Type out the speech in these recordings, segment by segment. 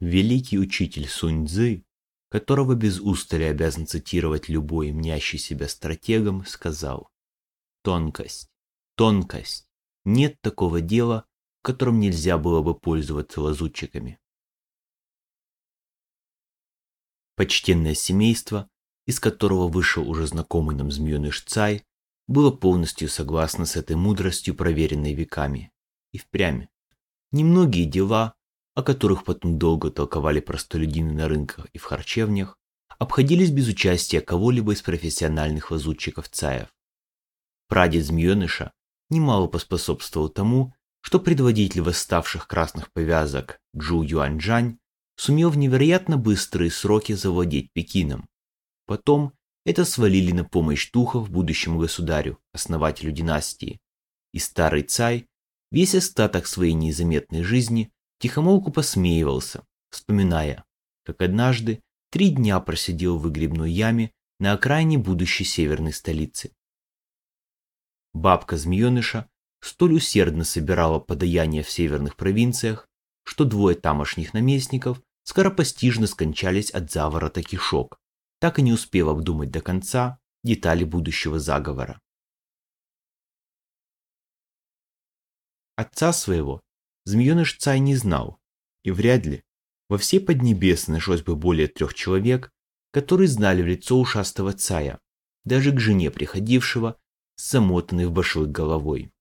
Великий учитель Сунь Цзы, которого без устали обязан цитировать любой мнящий себя стратегом, сказал «Тонкость, тонкость, нет такого дела, в котором нельзя было бы пользоваться лазутчиками». Почтенное семейство, из которого вышел уже знакомый нам змееныш Цай, было полностью согласно с этой мудростью, проверенной веками. И впрямь. Немногие дела, о которых потом долго толковали простолюдины на рынках и в харчевнях, обходились без участия кого-либо из профессиональных лазутчиков Цаев. Прадед змееныша немало поспособствовал тому, что предводитель восставших красных повязок Джу Юаньчжань сумел в невероятно быстрые сроки завладеть Пекином. Потом это свалили на помощь духов будущему государю, основателю династии. И старый Цай весь остаток своей незаметной жизни тихомолку посмеивался, вспоминая, как однажды три дня просидел в выгребной яме на окраине будущей северной столицы. Бабка-змееныша столь усердно собирала подаяние в северных провинциях, что двое тамошних наместников скоропостижно скончались от заворота кишок, так и не успев обдумать до конца детали будущего заговора. Отца своего Змееныш Цай не знал, и вряд ли во всей Поднебесной нашлось бы более трех человек, которые знали в лицо ушастого Цая, даже к жене приходившего с замотанной в башлык головой.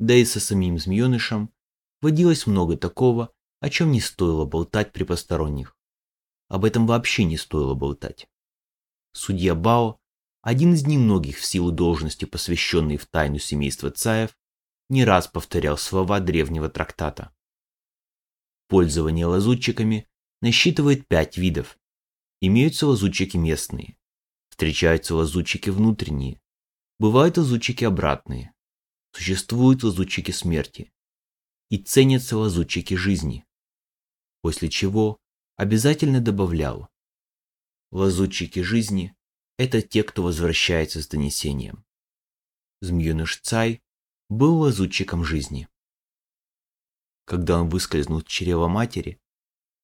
Да и со самим змеенышем водилось много такого, о чем не стоило болтать при посторонних. Об этом вообще не стоило болтать. Судья Бао, один из немногих в силу должности посвященный в тайну семейства Цаев, не раз повторял слова древнего трактата. Пользование лазутчиками насчитывает пять видов. Имеются лазутчики местные, встречаются лазутчики внутренние, бывают лазутчики обратные, существуют лазутчики смерти и ценятся лазутчики жизни. После чего обязательно добавлял, лазутчики жизни – это те, кто возвращается с донесением. Змееныш Цай был лазутчиком жизни. Когда он выскользнул с чрева матери,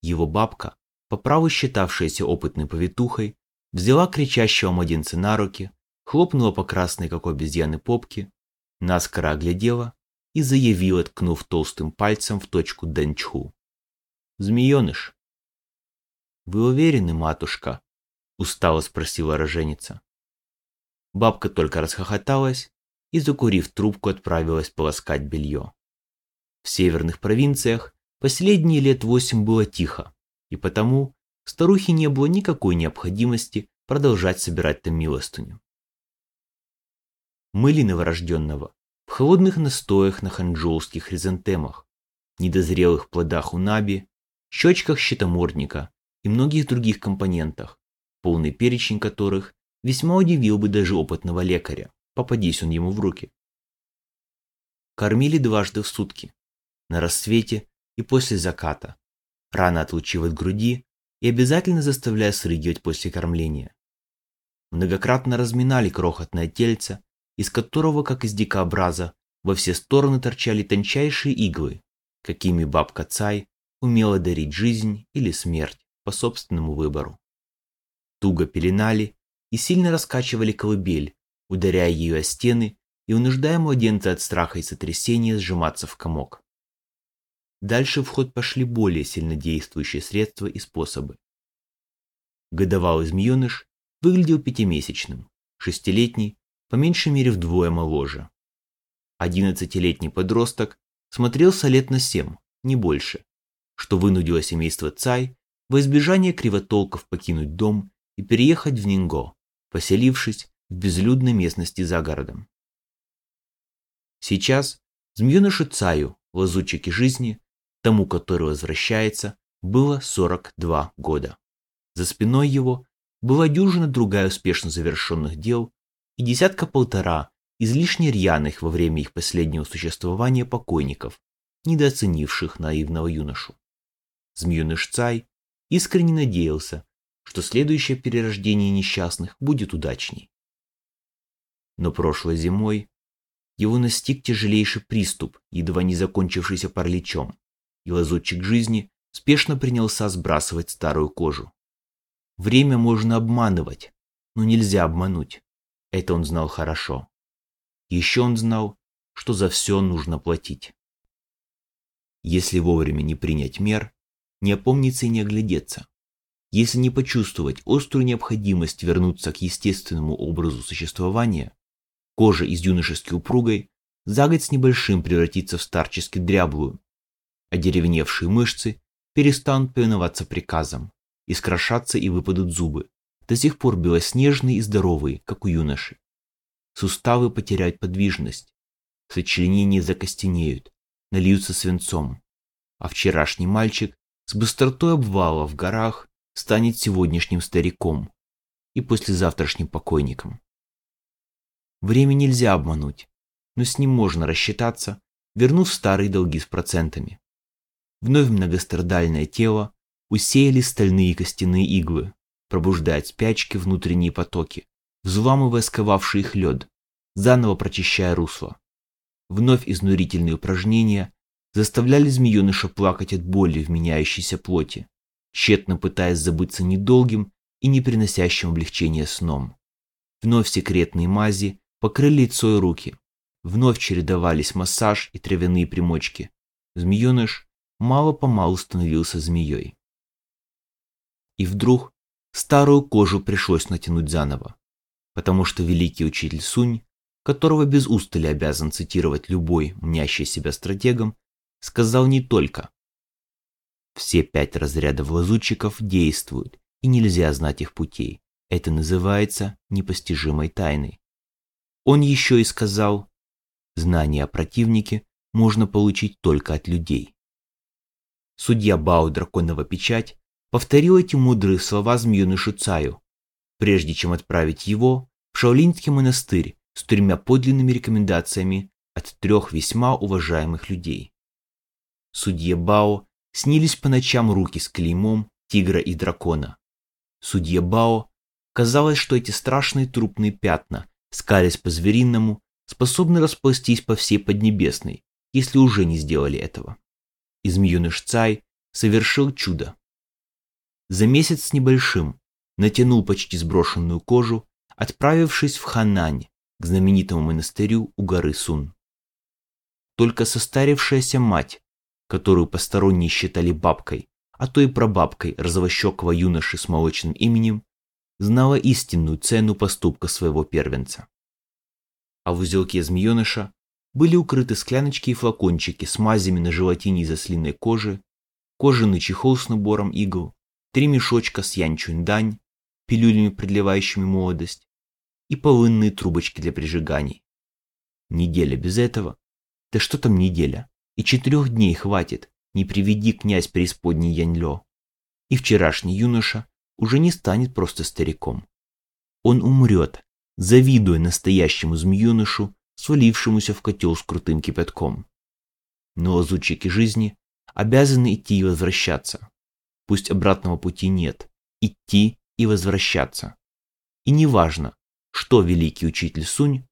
его бабка, по праву считавшаяся опытной повитухой, взяла кричащего младенца на руки, хлопнула по красной, как у обезьяны, попке, наскоро оглядела и заявила, ткнув толстым пальцем в точку Дэнчху. «Змееныш!» «Вы уверены, матушка?» – устало спросила роженица. Бабка только расхохоталась и, закурив трубку, отправилась полоскать белье. В северных провинциях последние лет восемь было тихо, и потому старухе не было никакой необходимости продолжать собирать там милостыню. Мыли новорожденного в холодных настоях на ханчжоуских хризантемах, недозрелых плодах унаби, щечках щитомордника и многих других компонентах, полный перечень которых весьма удивил бы даже опытного лекаря попадись он ему в руки. Кормили дважды в сутки, на рассвете и после заката, рано отлучив от груди и обязательно заставляя срыгивать после кормления. Многократно разминали крохотное тельце, из которого, как из дикообраза, во все стороны торчали тончайшие иглы, какими бабка Цай умела дарить жизнь или смерть по собственному выбору. Туго пеленали и сильно раскачивали колыбель, ударяя ее о стены и унуждая младенца от страха и сотрясения сжиматься в комок. Дальше в ход пошли более сильнодействующие средства и способы. Годовалый змееныш выглядел пятимесячным, шестилетний, по меньшей мере вдвое моложе. Одиннадцатилетний подросток смотрелся лет на семь, не больше, что вынудило семейство Цай во избежание кривотолков покинуть дом и переехать в Нинго, поселившись в безлюдной местности за городом. Сейчас змеенышу Цаю, лазутчике жизни, тому, который возвращается, было 42 года. За спиной его была дюжина другая успешно завершенных дел и десятка-полтора излишне рьяных во время их последнего существования покойников, недооценивших наивного юношу. Змееныш Цай искренне надеялся, что следующее перерождение несчастных будет удачней. Но прошлой зимой его настиг тяжелейший приступ, едва не закончившийся параличом, и лазутчик жизни спешно принялся сбрасывать старую кожу. Время можно обманывать, но нельзя обмануть. Это он знал хорошо. Еще он знал, что за все нужно платить. Если вовремя не принять мер, не опомниться и не оглядеться, если не почувствовать острую необходимость вернуться к естественному образу существования, кожа из юношески упругой за год с небольшим превратится в старчески дряблую, а деревневшие мышцы перестанут повиноваться приказам, искрошатся и выпадут зубы, до сих пор белоснежные и здоровые, как у юноши. Суставы потеряют подвижность, сочленения закостенеют, нальются свинцом, а вчерашний мальчик с быстротой обвала в горах станет сегодняшним стариком и послезавтрашним покойником. Время нельзя обмануть, но с ним можно рассчитаться, вернув старые долги с процентами. Вновь многострадальное тело усеяли стальные костяные иглы, пробуждая от спячки внутренние потоки, взламывая сковавший их лед, заново прочищая русло. Вновь изнурительные упражнения заставляли змееныша плакать от боли в меняющейся плоти, тщетно пытаясь забыться недолгим и не приносящим облегчения сном. Вновь секретные мази покрыли лицо и руки. Вновь чередовались массаж и травяные примочки. Змееныш мало-помалу становился змеей. И вдруг старую кожу пришлось натянуть заново, потому что великий учитель Сунь, которого без устали обязан цитировать любой, мнящий себя стратегом, сказал не только. Все пять разрядов лазутчиков действуют, и нельзя знать их путей. Это называется непостижимой тайной. Он еще и сказал, знание о противнике можно получить только от людей. Судья Бао Драконова Печать повторил эти мудрые слова змеенышу Цаю, прежде чем отправить его в Шаолинский монастырь с тремя подлинными рекомендациями от трех весьма уважаемых людей. Судье Бао снились по ночам руки с клеймом тигра и дракона. Судье Бао казалось, что эти страшные трупные пятна, скались по-звериному, способны распластись по всей Поднебесной, если уже не сделали этого. И змеюныш Цай совершил чудо. За месяц с небольшим натянул почти сброшенную кожу, отправившись в Ханань, к знаменитому монастырю у горы Сун. Только состарившаяся мать которую посторонние считали бабкой, а то и прабабкой розовощекого юноши с молочным именем, знала истинную цену поступка своего первенца. А в узелке змееныша были укрыты скляночки и флакончики с мазями на желатине из ослиной кожи, кожаный чехол с набором игл, три мешочка с янчунь-дань, пилюлями, продлевающими молодость, и полынные трубочки для прижиганий. Неделя без этого? Да что там неделя? И четырех дней хватит, не приведи князь преисподней Яньлё. И вчерашний юноша уже не станет просто стариком. Он умрет, завидуя настоящему змеюношу, свалившемуся в котел с крутым кипятком. Но лазутчики жизни обязаны идти и возвращаться. Пусть обратного пути нет, идти и возвращаться. И неважно, что великий учитель Сунь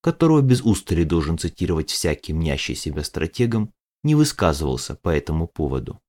которого без устали должен цитировать всякий мнящий себя стратегом, не высказывался по этому поводу.